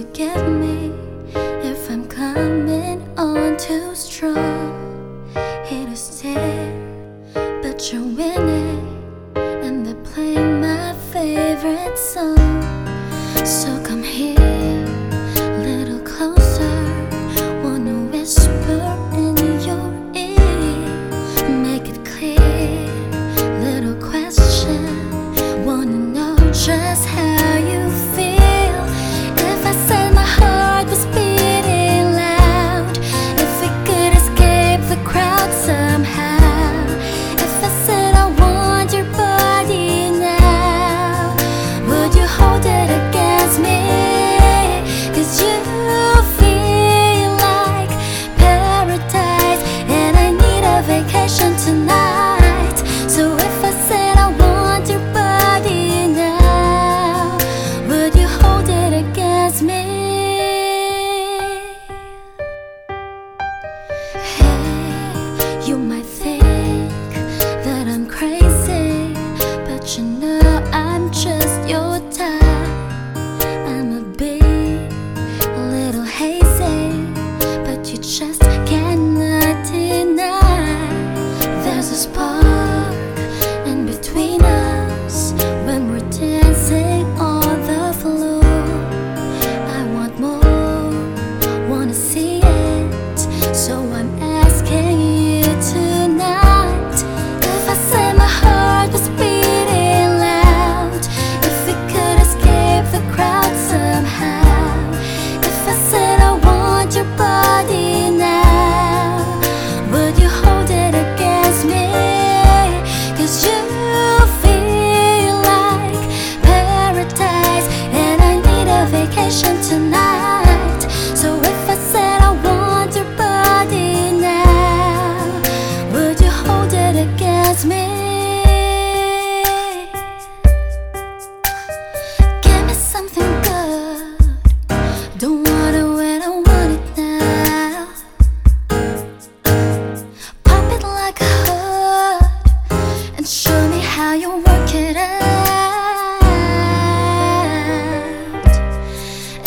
forgive me if I'm coming on too strong.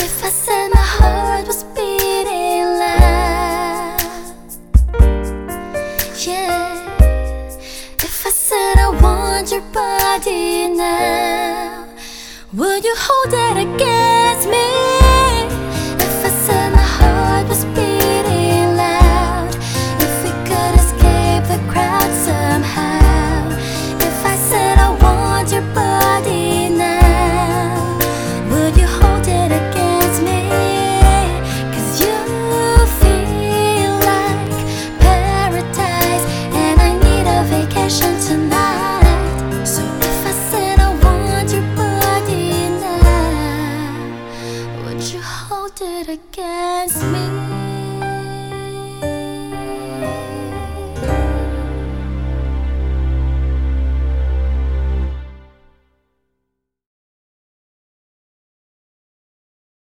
If I said my heart was beating loud, yeah. If I said I want your body now, would you hold it? against me.